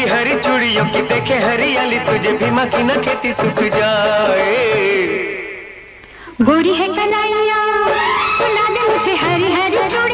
हरी हरी चूड़ियों की देखे हरियाली, तुझे भी की न खेती सुख जाए। गोरी है कलाइया सुना दे मुझे हरी हरी चूड़ी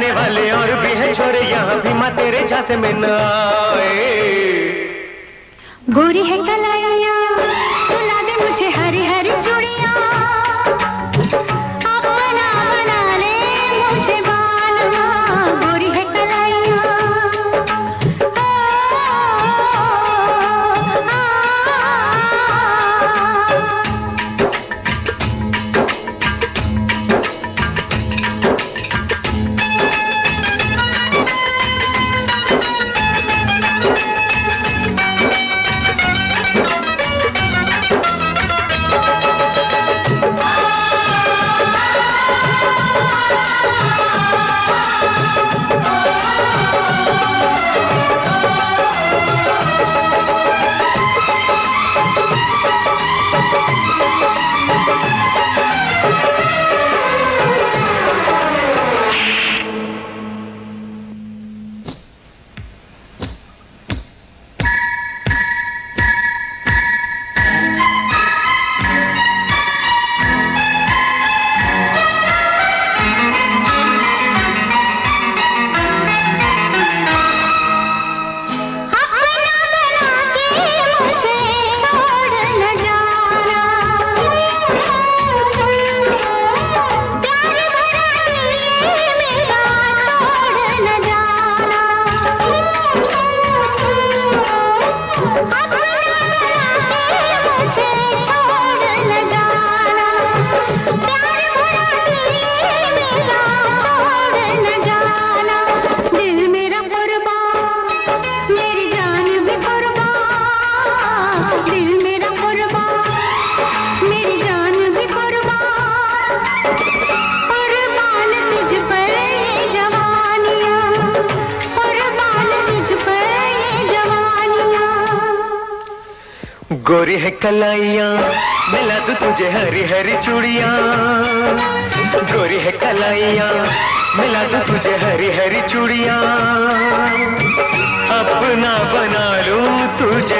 जाने वाले और भी है छोरे, यहाँ भी माँ तेरे झांसे में न आए। गोरी है कलाइया गोरी है कलाइया, मिला दू तुझे हरी हरी चूड़िया। गोरी है कलाइया, मिला दू तुझे हरी हरी चूड़िया। अपना बना लू तुझे